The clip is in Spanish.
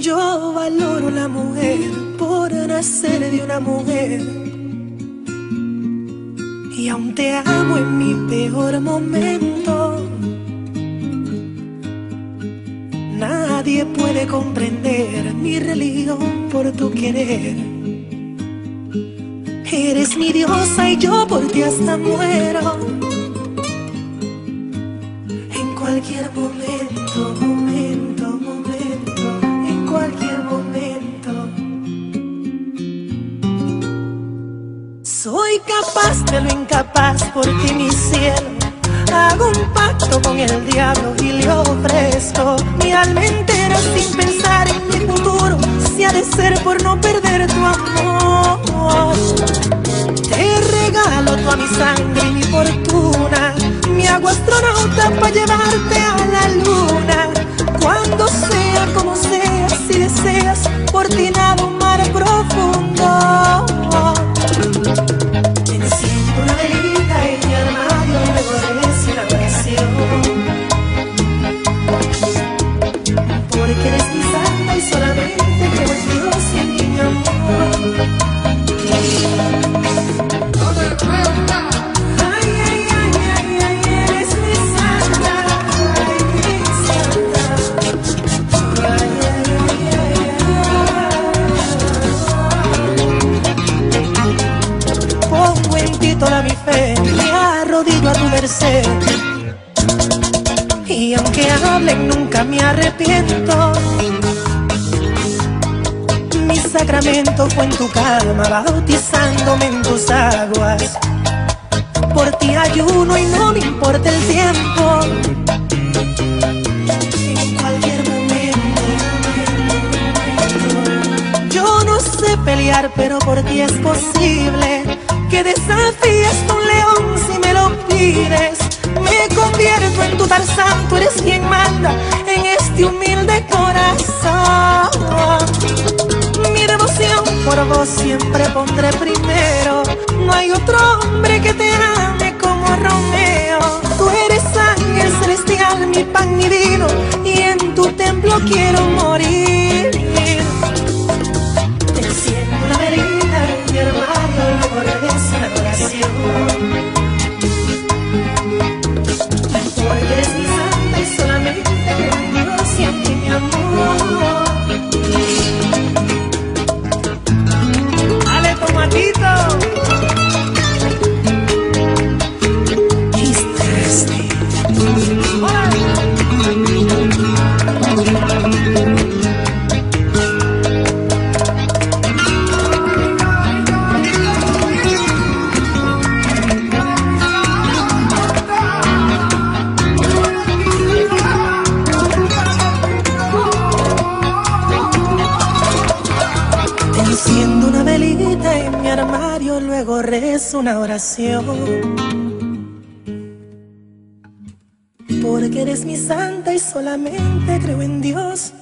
Yo valoro la mujer por nacer de una mujer. Y aún te amo en mi peor momento. Nadie puede comprender mi religión por tu querer. Eres mi diosa y yo por ti hasta muero. En cualquier momento, momento, momento, en cualquier momento. Soy capaz de lo incapaz por ti, mi cielo. Hago un pacto con el diablo y le ofrezco fe, me arrodillo a tu merced. Y aunque hablen, nunca me arrepiento. Mi sacramento fue en tu cama, bautizándome en tus aguas. Por ti ayuno y no me importa el tiempo. En cualquier momento. Yo no sé pelear, pero por ti es posible que desafíes a león si me lo pides. Me convierto en tu tarzán, tú eres quien manda en este humilde corazón. Mi devoción por vos siempre pondré primero. No hay otro hombre que te ame como Romeo. Tú eres ángel celestial, mi pan, mi vino, y en tu templo quiero una velita en mi armario, luego rezo una oración. Porque eres mi santa y solamente creo en Dios